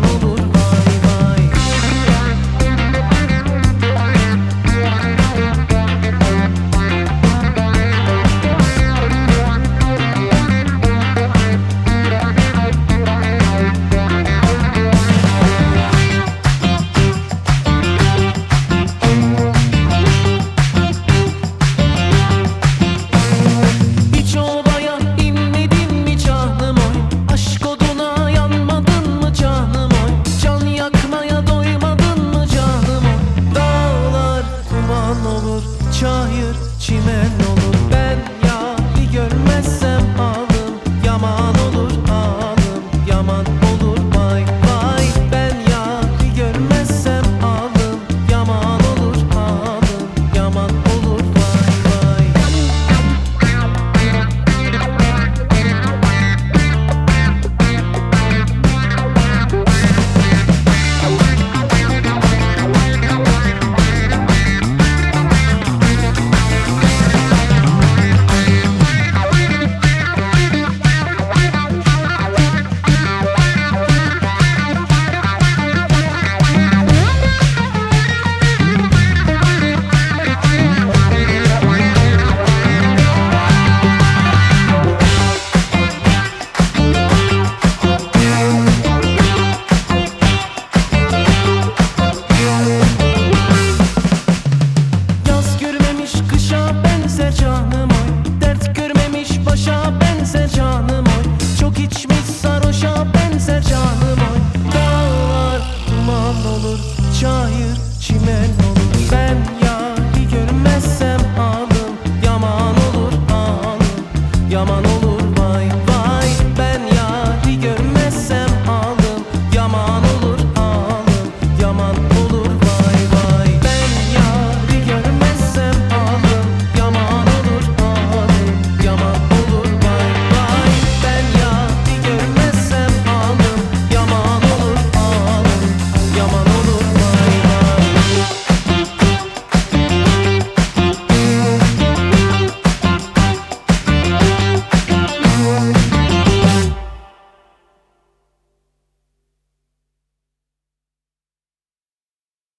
no mundo